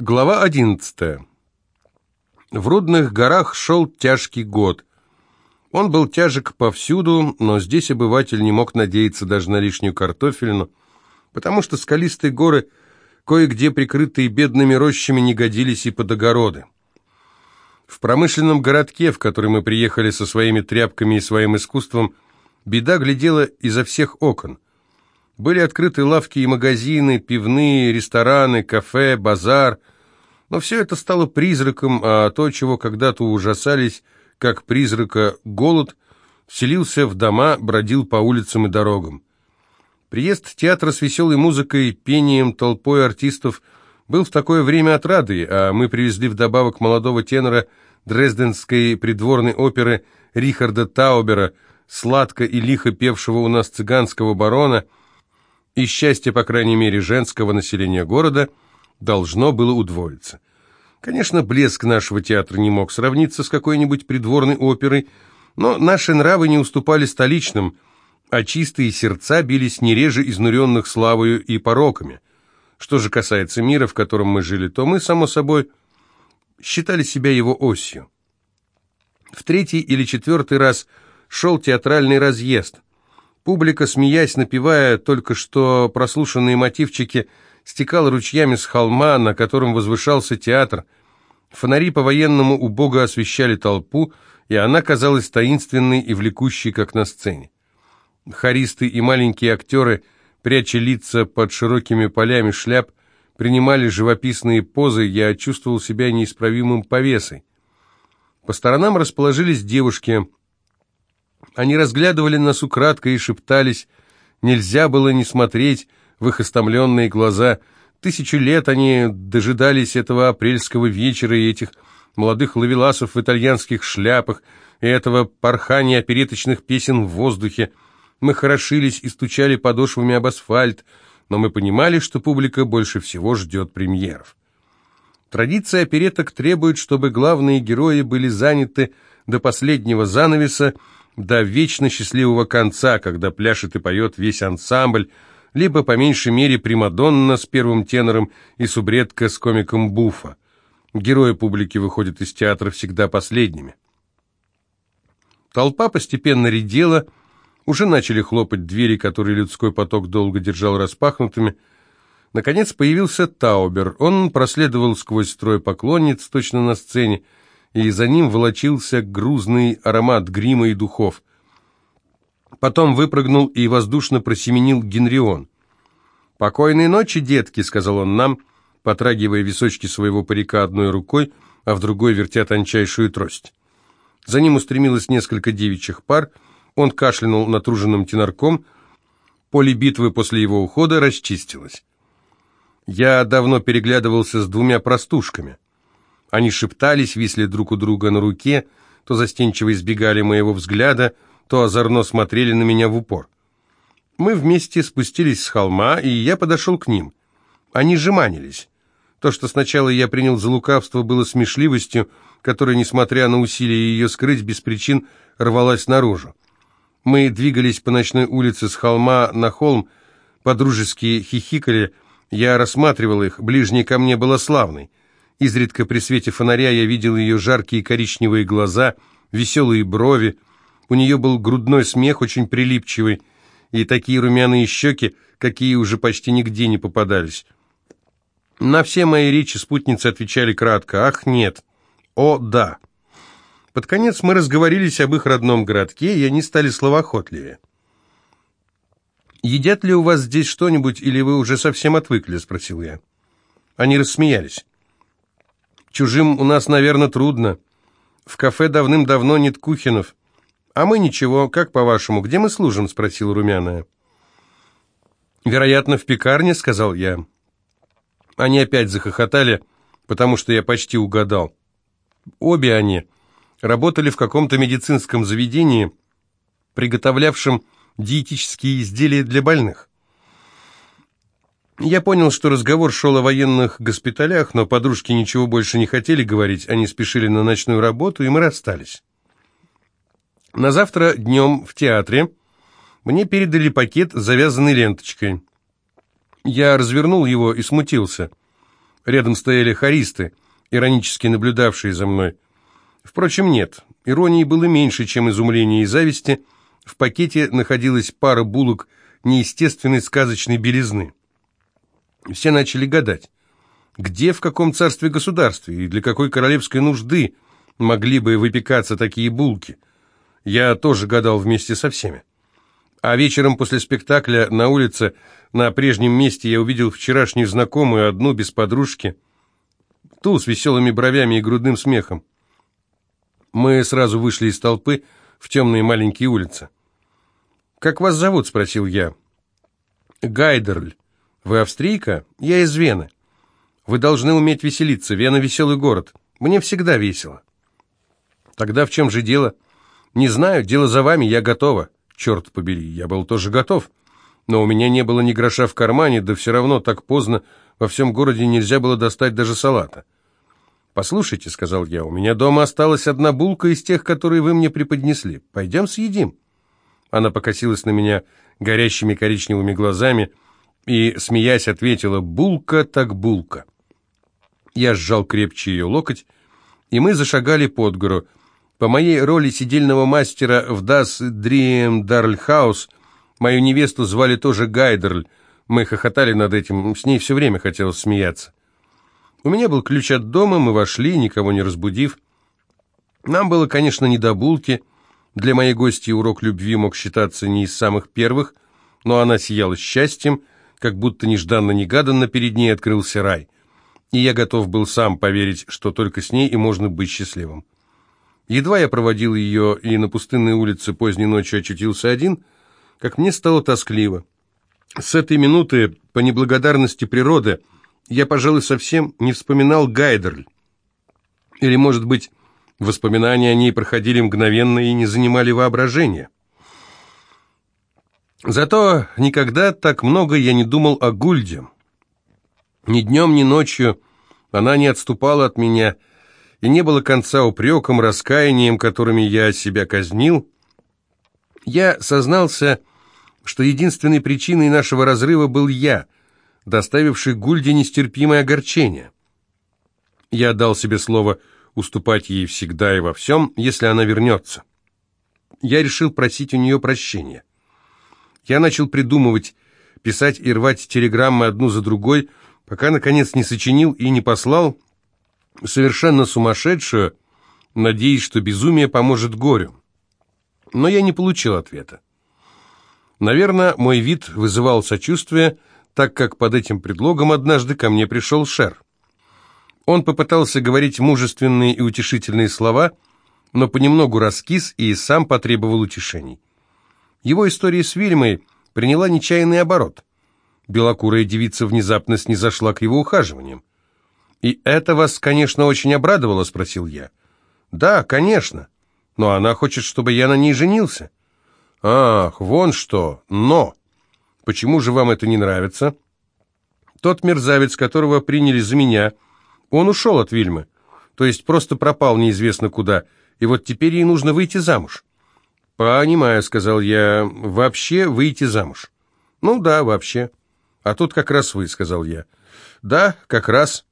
Глава 11. В Рудных горах шел тяжкий год. Он был тяжек повсюду, но здесь обыватель не мог надеяться даже на лишнюю картофельну, потому что скалистые горы, кое-где прикрытые бедными рощами, не годились и под огороды. В промышленном городке, в который мы приехали со своими тряпками и своим искусством, беда глядела изо всех окон. Были открыты лавки и магазины, пивные, рестораны, кафе, базар. Но все это стало призраком, а то, чего когда-то ужасались, как призрака голод, вселился в дома, бродил по улицам и дорогам. Приезд театра с веселой музыкой, пением, толпой артистов был в такое время отрадой, а мы привезли вдобавок молодого тенора дрезденской придворной оперы Рихарда Таубера, сладко и лихо певшего у нас цыганского барона – и счастье, по крайней мере, женского населения города должно было удвоиться. Конечно, блеск нашего театра не мог сравниться с какой-нибудь придворной оперой, но наши нравы не уступали столичным, а чистые сердца бились не реже изнуренных славою и пороками. Что же касается мира, в котором мы жили, то мы, само собой, считали себя его осью. В третий или четвертый раз шел театральный разъезд. Публика, смеясь, напевая только что прослушанные мотивчики, стекала ручьями с холма, на котором возвышался театр. Фонари по-военному убого освещали толпу, и она казалась таинственной и влекущей, как на сцене. Хористы и маленькие актеры, пряча лица под широкими полями шляп, принимали живописные позы, я чувствовал себя неисправимым повесой. По сторонам расположились девушки – они разглядывали нас украдкой и шептались. Нельзя было не смотреть в их истомленные глаза. Тысячу лет они дожидались этого апрельского вечера и этих молодых лавеласов в итальянских шляпах, и этого порхания опереточных песен в воздухе. Мы хорошились и стучали подошвами об асфальт, но мы понимали, что публика больше всего ждет премьеров. Традиция опереток требует, чтобы главные герои были заняты до последнего занавеса, до вечно счастливого конца, когда пляшет и поет весь ансамбль, либо, по меньшей мере, Примадонна с первым тенором и субредка с комиком Буфа. Герои публики выходят из театра всегда последними. Толпа постепенно редела, уже начали хлопать двери, которые людской поток долго держал распахнутыми. Наконец появился Таубер. Он проследовал сквозь строй поклонниц, точно на сцене, и за ним волочился грузный аромат грима и духов. Потом выпрыгнул и воздушно просеменил Генрион. «Покойной ночи, детки», — сказал он нам, потрагивая височки своего парика одной рукой, а в другой вертя тончайшую трость. За ним устремилось несколько девичьих пар, он кашлянул натруженным тенарком, поле битвы после его ухода расчистилось. Я давно переглядывался с двумя простушками — они шептались, висли друг у друга на руке, то застенчиво избегали моего взгляда, то озорно смотрели на меня в упор. Мы вместе спустились с холма, и я подошел к ним. Они жеманились. То, что сначала я принял за лукавство, было смешливостью, которая, несмотря на усилия ее скрыть, без причин рвалась наружу. Мы двигались по ночной улице с холма на холм, подружески хихикали, я рассматривал их, ближний ко мне было славный — Изредка при свете фонаря я видел ее жаркие коричневые глаза, веселые брови. У нее был грудной смех, очень прилипчивый, и такие румяные щеки, какие уже почти нигде не попадались. На все мои речи спутницы отвечали кратко «Ах, нет», «О, да». Под конец мы разговорились об их родном городке, и они стали словоохотливее. «Едят ли у вас здесь что-нибудь, или вы уже совсем отвыкли?» – спросил я. Они рассмеялись. Чужим у нас, наверное, трудно. В кафе давным-давно нет кухинов. А мы ничего, как по-вашему, где мы служим?» — спросил Румяная. «Вероятно, в пекарне», — сказал я. Они опять захохотали, потому что я почти угадал. Обе они работали в каком-то медицинском заведении, приготовлявшем диетические изделия для больных. Я понял, что разговор шел о военных госпиталях, но подружки ничего больше не хотели говорить, они спешили на ночную работу, и мы расстались. На завтра днем в театре мне передали пакет, завязанный ленточкой. Я развернул его и смутился. Рядом стояли хористы, иронически наблюдавшие за мной. Впрочем, нет, иронии было меньше, чем изумления и зависти. В пакете находилась пара булок неестественной сказочной белизны. Все начали гадать, где, в каком царстве-государстве и для какой королевской нужды могли бы выпекаться такие булки. Я тоже гадал вместе со всеми. А вечером после спектакля на улице на прежнем месте я увидел вчерашнюю знакомую, одну без подружки, ту с веселыми бровями и грудным смехом. Мы сразу вышли из толпы в темные маленькие улицы. «Как вас зовут?» — спросил я. «Гайдерль. Вы австрийка? Я из Вены. Вы должны уметь веселиться. Вена — веселый город. Мне всегда весело». «Тогда в чем же дело?» «Не знаю. Дело за вами. Я готова». Черт побери, я был тоже готов. Но у меня не было ни гроша в кармане, да все равно так поздно во всем городе нельзя было достать даже салата. «Послушайте», — сказал я, — «у меня дома осталась одна булка из тех, которые вы мне преподнесли. Пойдем съедим». Она покосилась на меня горящими коричневыми глазами и, смеясь, ответила «булка так булка». Я сжал крепче ее локоть, и мы зашагали под гору, по моей роли сидельного мастера в Das Dream Дарльхаус мою невесту звали тоже Гайдерль. Мы хохотали над этим, с ней все время хотелось смеяться. У меня был ключ от дома, мы вошли, никого не разбудив. Нам было, конечно, не до булки. Для моей гости урок любви мог считаться не из самых первых, но она сияла счастьем, как будто нежданно-негаданно перед ней открылся рай. И я готов был сам поверить, что только с ней и можно быть счастливым. Едва я проводил ее и на пустынной улице поздней ночью очутился один, как мне стало тоскливо. С этой минуты, по неблагодарности природы, я, пожалуй, совсем не вспоминал Гайдерль. Или, может быть, воспоминания о ней проходили мгновенно и не занимали воображения. Зато никогда так много я не думал о Гульде. Ни днем, ни ночью она не отступала от меня, — и не было конца упрекам, раскаянием, которыми я себя казнил. Я сознался, что единственной причиной нашего разрыва был я, доставивший Гульде нестерпимое огорчение. Я дал себе слово уступать ей всегда и во всем, если она вернется. Я решил просить у нее прощения. Я начал придумывать, писать и рвать телеграммы одну за другой, пока, наконец, не сочинил и не послал совершенно сумасшедшую, надеясь, что безумие поможет горю. Но я не получил ответа. Наверное, мой вид вызывал сочувствие, так как под этим предлогом однажды ко мне пришел Шер. Он попытался говорить мужественные и утешительные слова, но понемногу раскис и сам потребовал утешений. Его история с Вильмой приняла нечаянный оборот. Белокурая девица внезапно снизошла к его ухаживаниям. «И это вас, конечно, очень обрадовало?» — спросил я. «Да, конечно. Но она хочет, чтобы я на ней женился». «Ах, вон что! Но! Почему же вам это не нравится?» «Тот мерзавец, которого приняли за меня, он ушел от Вильмы, то есть просто пропал неизвестно куда, и вот теперь ей нужно выйти замуж». «Понимаю», — сказал я, — «вообще выйти замуж». «Ну да, вообще». «А тут как раз вы», — сказал я. «Да, как раз».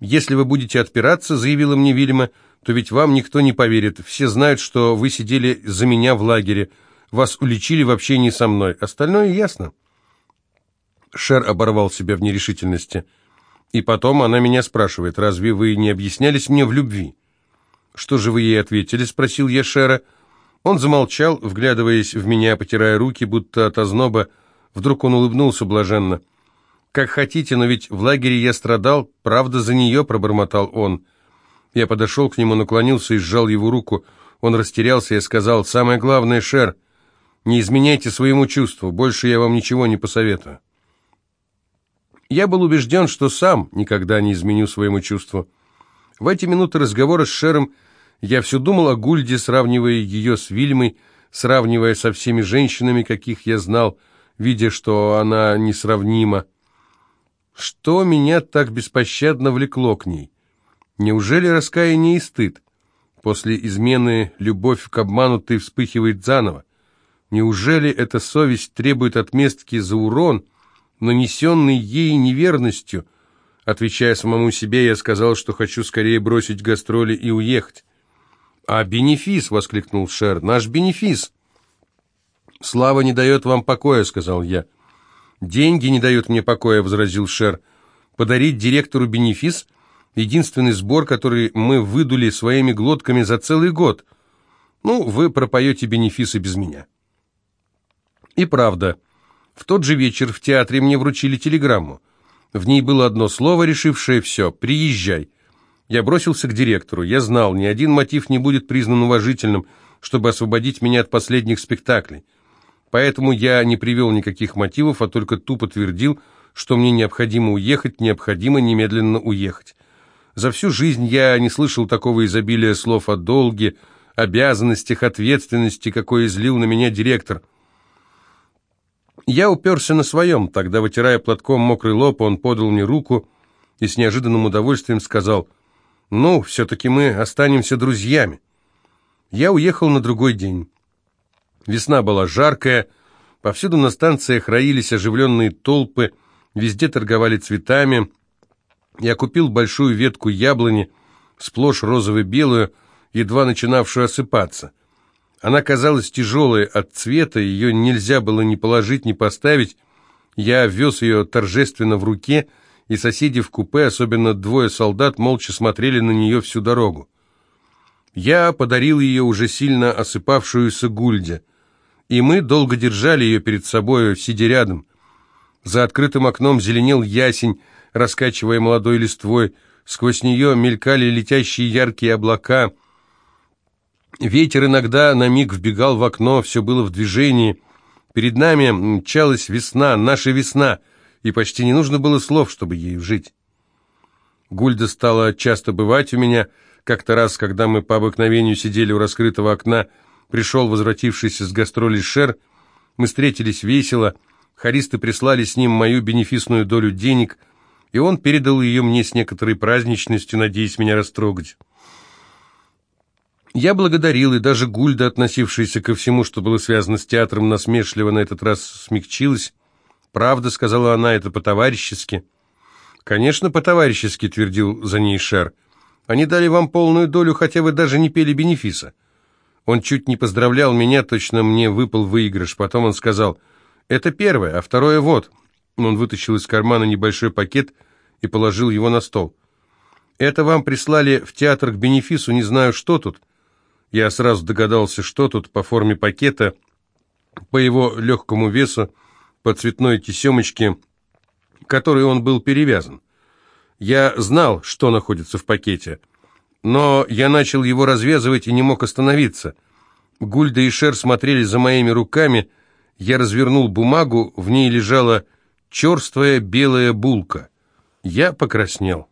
«Если вы будете отпираться», — заявила мне Вильма, — «то ведь вам никто не поверит. Все знают, что вы сидели за меня в лагере. Вас уличили в общении со мной. Остальное ясно». Шер оборвал себя в нерешительности. И потом она меня спрашивает, «Разве вы не объяснялись мне в любви?» «Что же вы ей ответили?» — спросил я Шера. Он замолчал, вглядываясь в меня, потирая руки, будто от озноба. Вдруг он улыбнулся блаженно. «Как хотите, но ведь в лагере я страдал, правда, за нее», — пробормотал он. Я подошел к нему, наклонился и сжал его руку. Он растерялся и сказал, «Самое главное, Шер, не изменяйте своему чувству, больше я вам ничего не посоветую». Я был убежден, что сам никогда не изменю своему чувству. В эти минуты разговора с Шером я все думал о Гульде, сравнивая ее с Вильмой, сравнивая со всеми женщинами, каких я знал, видя, что она несравнима. Что меня так беспощадно влекло к ней? Неужели раскаяние и стыд? После измены любовь к обманутой вспыхивает заново. Неужели эта совесть требует отместки за урон, нанесенный ей неверностью, Отвечая самому себе, я сказал, что хочу скорее бросить гастроли и уехать. «А бенефис!» — воскликнул Шер. «Наш бенефис!» «Слава не дает вам покоя», — сказал я. «Деньги не дают мне покоя», — возразил Шер. «Подарить директору бенефис — единственный сбор, который мы выдули своими глотками за целый год. Ну, вы пропоете бенефисы без меня». И правда, в тот же вечер в театре мне вручили телеграмму. В ней было одно слово, решившее все «приезжай». Я бросился к директору. Я знал, ни один мотив не будет признан уважительным, чтобы освободить меня от последних спектаклей. Поэтому я не привел никаких мотивов, а только тупо твердил, что мне необходимо уехать, необходимо немедленно уехать. За всю жизнь я не слышал такого изобилия слов о долге, обязанностях, ответственности, какой излил на меня директор. Я уперся на своем, тогда, вытирая платком мокрый лоб, он подал мне руку и с неожиданным удовольствием сказал, «Ну, все-таки мы останемся друзьями». Я уехал на другой день. Весна была жаркая, повсюду на станциях роились оживленные толпы, везде торговали цветами. Я купил большую ветку яблони, сплошь розово-белую, едва начинавшую осыпаться. Она казалась тяжелой от цвета, ее нельзя было ни положить, ни поставить. Я вез ее торжественно в руке, и соседи в купе, особенно двое солдат, молча смотрели на нее всю дорогу. Я подарил ее уже сильно осыпавшуюся гульде и мы долго держали ее перед собой, сидя рядом. За открытым окном зеленел ясень, раскачивая молодой листвой, сквозь нее мелькали летящие яркие облака. Ветер иногда на миг вбегал в окно, все было в движении. Перед нами мчалась весна, наша весна, и почти не нужно было слов, чтобы ей жить. Гульда стала часто бывать у меня, как-то раз, когда мы по обыкновению сидели у раскрытого окна, Пришел возвратившийся с гастролей Шер. Мы встретились весело. Харисты прислали с ним мою бенефисную долю денег, и он передал ее мне с некоторой праздничностью, надеясь меня растрогать. Я благодарил, и даже Гульда, относившаяся ко всему, что было связано с театром, насмешливо на этот раз смягчилась. «Правда», — сказала она, — «это по-товарищески». «Конечно, по-товарищески», — твердил за ней Шер. «Они дали вам полную долю, хотя вы даже не пели бенефиса». Он чуть не поздравлял меня, точно мне выпал выигрыш. Потом он сказал, «Это первое, а второе вот». Он вытащил из кармана небольшой пакет и положил его на стол. «Это вам прислали в театр к бенефису, не знаю, что тут». Я сразу догадался, что тут по форме пакета, по его легкому весу, по цветной тесемочке, которой он был перевязан. Я знал, что находится в пакете – но я начал его развязывать и не мог остановиться. Гульда и Шер смотрели за моими руками, я развернул бумагу, в ней лежала черствая белая булка. Я покраснел.